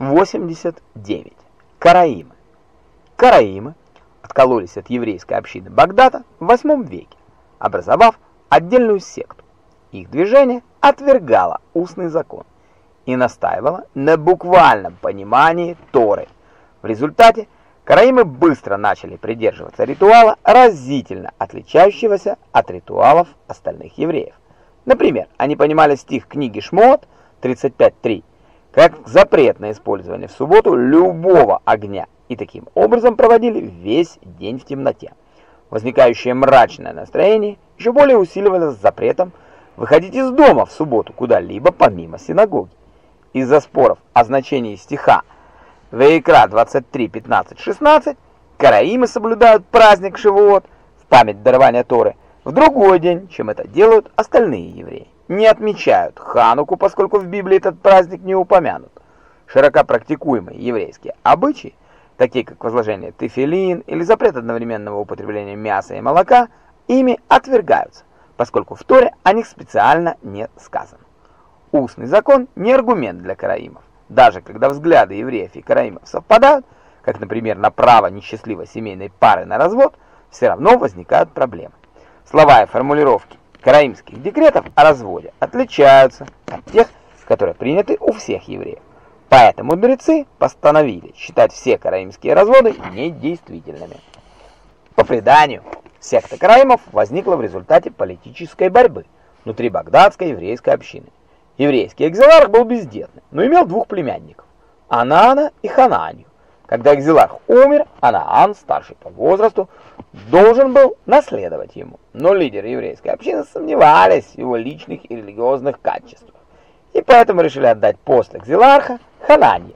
89. Караимы. Караимы откололись от еврейской общины Багдада в 8 веке, образовав отдельную секту. Их движение отвергало устный закон и настаивало на буквальном понимании Торы. В результате караимы быстро начали придерживаться ритуала, разительно отличающегося от ритуалов остальных евреев. Например, они понимали стих книги Шмот 35.3 как запрет на использование в субботу любого огня и таким образом проводили весь день в темноте. Возникающее мрачное настроение еще более усиливалось запретом выходить из дома в субботу куда-либо помимо синагоги. Из-за споров о значении стиха Вейкра 23, 15, 16 караимы соблюдают праздник Шивот в память дарования Торы в другой день, чем это делают остальные евреи не отмечают Хануку, поскольку в Библии этот праздник не упомянут. Широко практикуемые еврейские обычаи, такие как возложение тефилин или запрет одновременного употребления мяса и молока, ими отвергаются, поскольку в Торе о них специально не сказано. Устный закон не аргумент для караимов. Даже когда взгляды евреев и караимов совпадают, как, например, на право несчастливой семейной пары на развод, все равно возникают проблемы. Слова и формулировки караимских декретов о разводе отличаются от тех, которые приняты у всех евреев. Поэтому мудрецы постановили считать все караимские разводы недействительными. По преданию, секта караимов возникла в результате политической борьбы внутри багдадской еврейской общины. Еврейский экзиларх был бездетный, но имел двух племянников – Анана и Хананию. Когда Экзиларх умер, Анаан, старший по возрасту, должен был наследовать ему. Но лидеры еврейской общины сомневались в его личных и религиозных качествах, и поэтому решили отдать пост Экзиларха Хананье.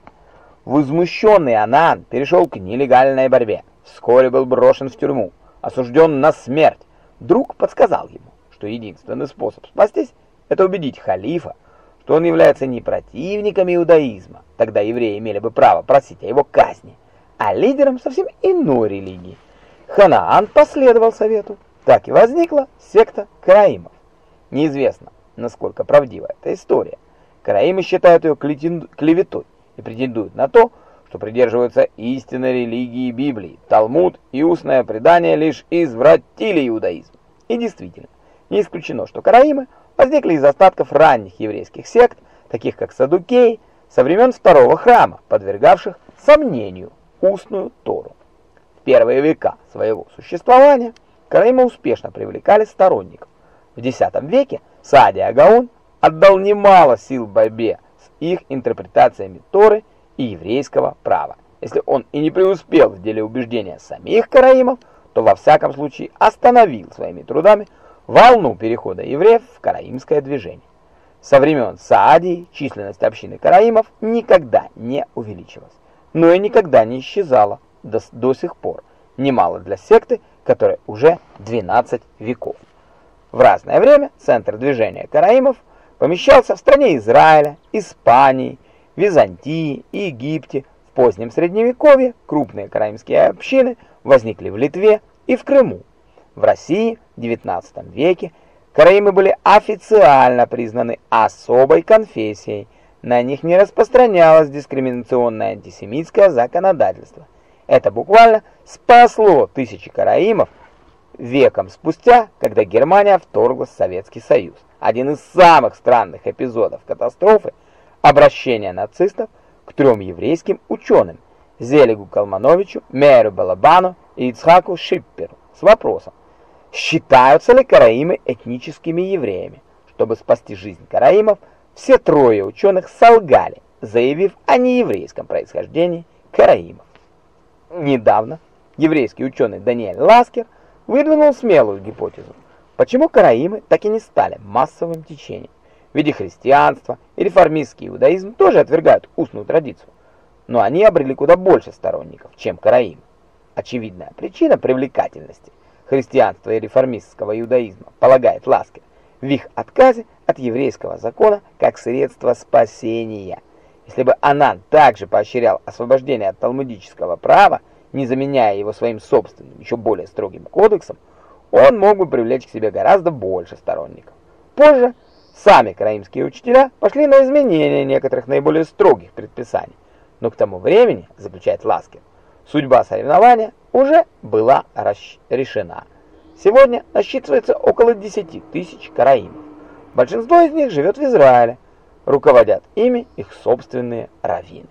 Возмущенный Анан перешел к нелегальной борьбе. Вскоре был брошен в тюрьму, осужден на смерть. Друг подсказал ему, что единственный способ спастись – это убедить халифа, что он является не противником иудаизма, тогда евреи имели бы право просить о его казни, а лидером совсем иной религии. Ханаан последовал совету. Так и возникла секта Караимов. Неизвестно, насколько правдива эта история. Караимы считают ее клеветой и претендуют на то, что придерживаются истинной религии Библии. Талмуд и устное предание лишь извратили иудаизм. И действительно, не исключено, что караимы – возникли из остатков ранних еврейских сект, таких как Садукей, со времен второго храма, подвергавших сомнению устную Тору. В первые века своего существования караимы успешно привлекали сторонников. В X веке Саади Агаон отдал немало сил борьбе с их интерпретациями Торы и еврейского права. Если он и не преуспел в деле убеждения самих караимов, то во всяком случае остановил своими трудами волну перехода евреев в караимское движение. Со времен Саадии численность общины караимов никогда не увеличилась, но и никогда не исчезала до, до сих пор. Немало для секты, которая уже 12 веков. В разное время центр движения караимов помещался в стране Израиля, Испании, Византии и Египте. В позднем Средневековье крупные караимские общины возникли в Литве и в Крыму. В России в XIX веке караимы были официально признаны особой конфессией. На них не распространялось дискриминационное антисемитское законодательство. Это буквально спасло тысячи караимов веком спустя, когда Германия вторглась в Советский Союз. Один из самых странных эпизодов катастрофы – обращение нацистов к трем еврейским ученым – Зелегу Калмановичу, Мейеру Балабану и Ицхаку Шипперу с вопросом, Считаются ли караимы этническими евреями? Чтобы спасти жизнь караимов, все трое ученых солгали, заявив о нееврейском происхождении караимов. Недавно еврейский ученый Даниэль Ласкер выдвинул смелую гипотезу, почему караимы так и не стали массовым течением. Ведь и христианство, и реформистский иудаизм тоже отвергают устную традицию, но они обрели куда больше сторонников, чем караимы. Очевидная причина привлекательности – христианства и реформистского иудаизма, полагает Ласкер, в их отказе от еврейского закона как средство спасения. Если бы Анан также поощрял освобождение от талмудического права, не заменяя его своим собственным, еще более строгим кодексом, он мог бы привлечь к себе гораздо больше сторонников. Позже сами караимские учителя пошли на изменение некоторых наиболее строгих предписаний, Но к тому времени, заключает Ласкин, судьба соревнования уже была решена. Сегодня насчитывается около 10 тысяч караимов. Большинство из них живет в Израиле. Руководят ими их собственные раввины.